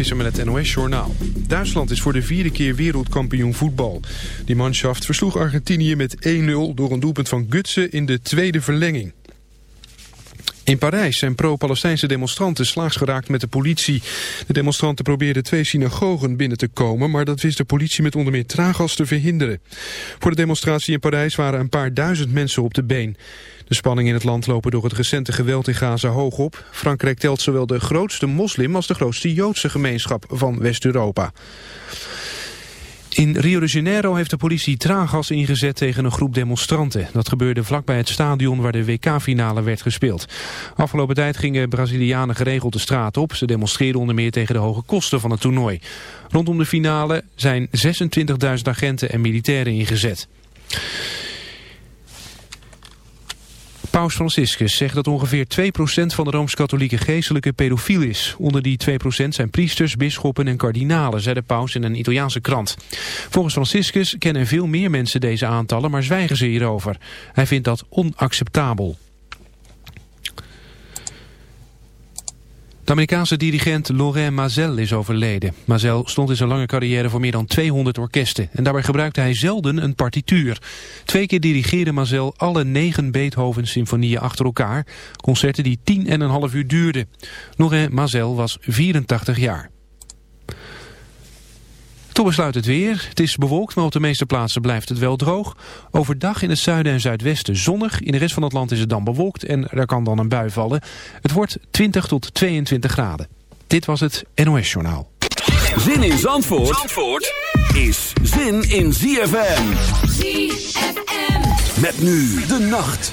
Visser met het NOS-journaal. Duitsland is voor de vierde keer wereldkampioen voetbal. Die manschaft versloeg Argentinië met 1-0 door een doelpunt van Gutsen in de tweede verlenging. In Parijs zijn pro-Palestijnse demonstranten slaags geraakt met de politie. De demonstranten probeerden twee synagogen binnen te komen... maar dat wist de politie met onder meer traaggas te verhinderen. Voor de demonstratie in Parijs waren een paar duizend mensen op de been. De spanningen in het land lopen door het recente geweld in Gaza hoog op. Frankrijk telt zowel de grootste moslim als de grootste Joodse gemeenschap van West-Europa. In Rio de Janeiro heeft de politie traangas ingezet tegen een groep demonstranten. Dat gebeurde vlakbij het stadion waar de WK-finale werd gespeeld. Afgelopen tijd gingen Brazilianen geregeld de straat op. Ze demonstreerden onder meer tegen de hoge kosten van het toernooi. Rondom de finale zijn 26.000 agenten en militairen ingezet. Paus Franciscus zegt dat ongeveer 2% van de Rooms-Katholieke geestelijke pedofiel is. Onder die 2% zijn priesters, bisschoppen en kardinalen, zei de paus in een Italiaanse krant. Volgens Franciscus kennen veel meer mensen deze aantallen, maar zwijgen ze hierover. Hij vindt dat onacceptabel. De Amerikaanse dirigent Laurent Mazel is overleden. Mazel stond in zijn lange carrière voor meer dan 200 orkesten. En daarbij gebruikte hij zelden een partituur. Twee keer dirigeerde Mazel alle negen Beethoven-symfonieën achter elkaar. Concerten die tien en een half uur duurden. Laurent Mazel was 84 jaar. Tot besluit het weer. Het is bewolkt, maar op de meeste plaatsen blijft het wel droog. Overdag in het zuiden en zuidwesten zonnig. In de rest van het land is het dan bewolkt en er kan dan een bui vallen. Het wordt 20 tot 22 graden. Dit was het NOS Journaal. Zin in Zandvoort, Zandvoort is zin in ZFM. ZFM. Met nu de nacht.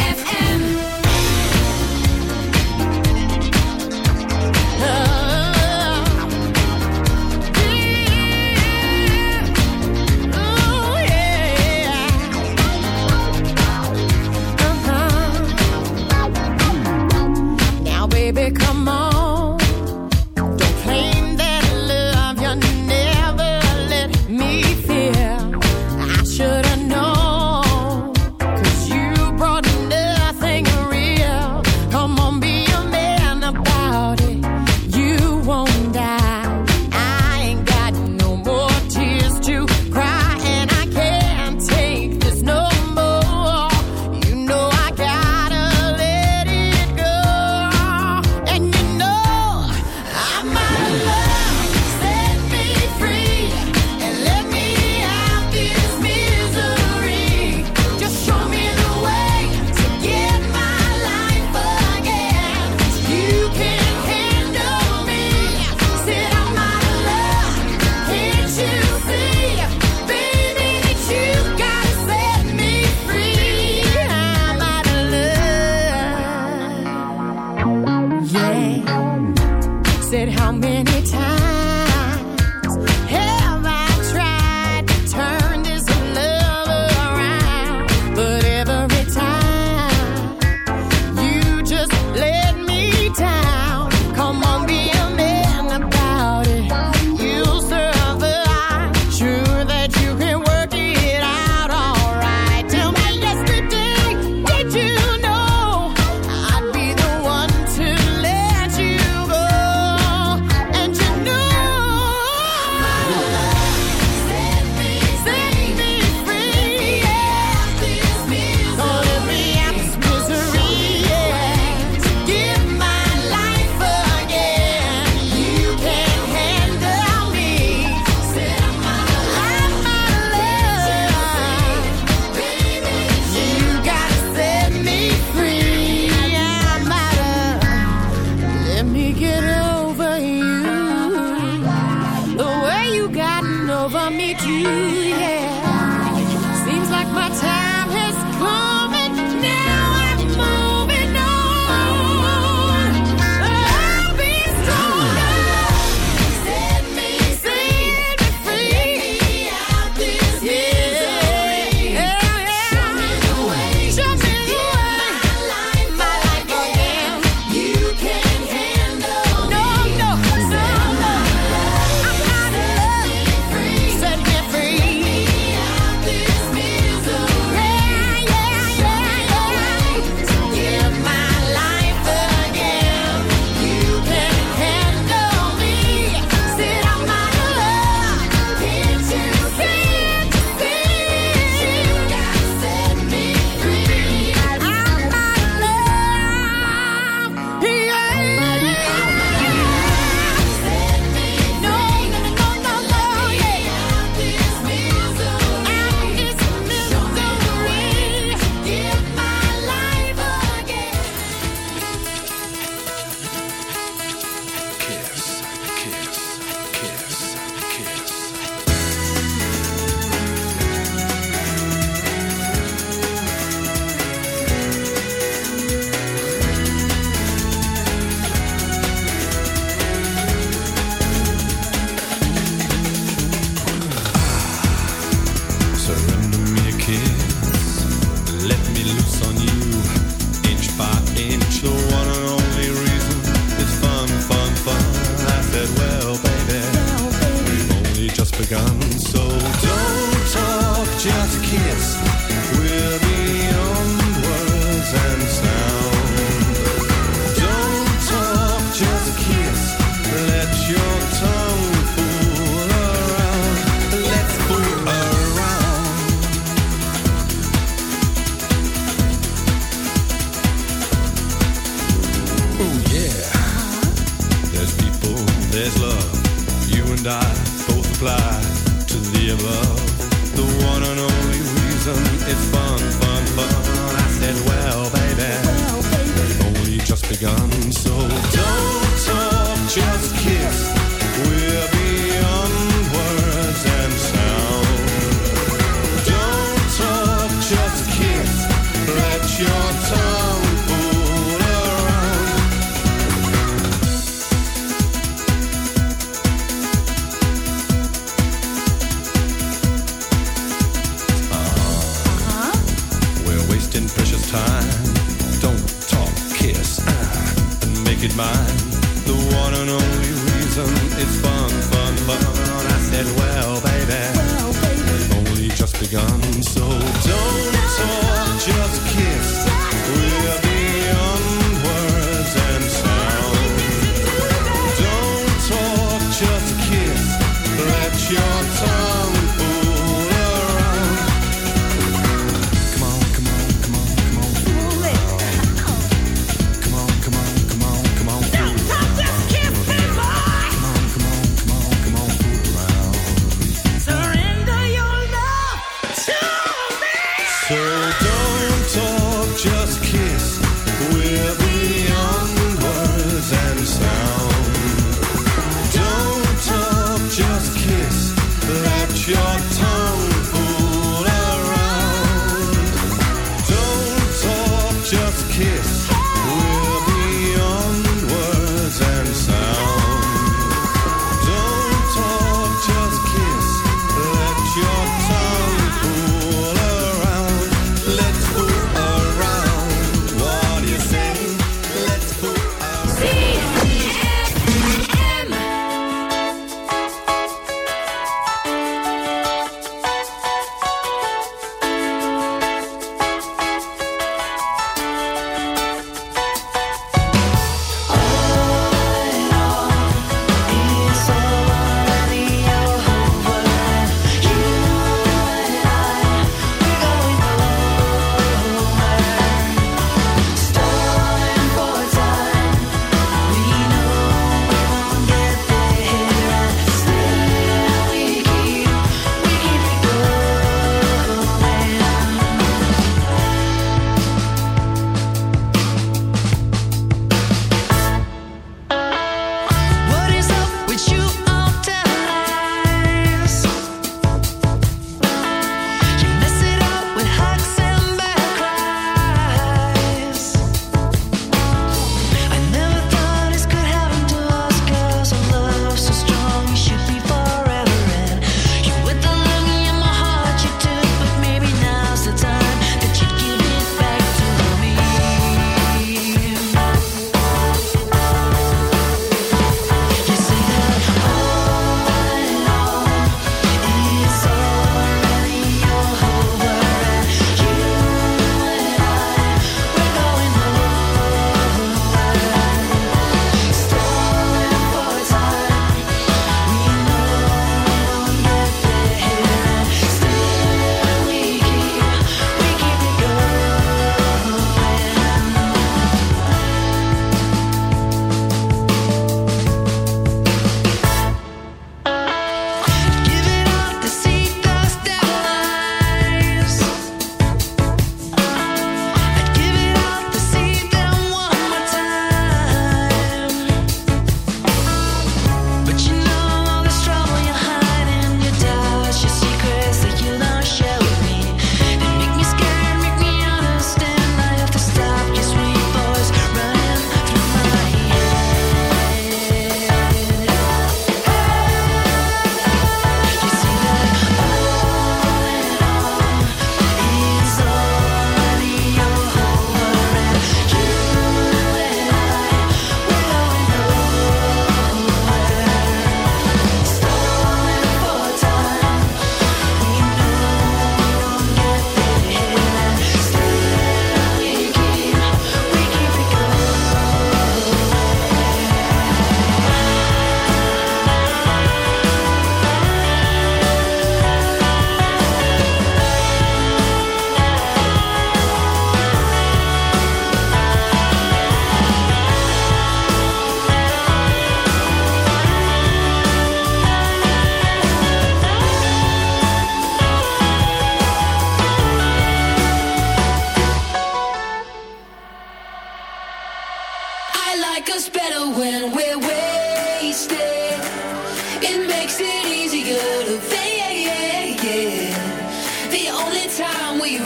you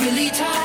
really tired.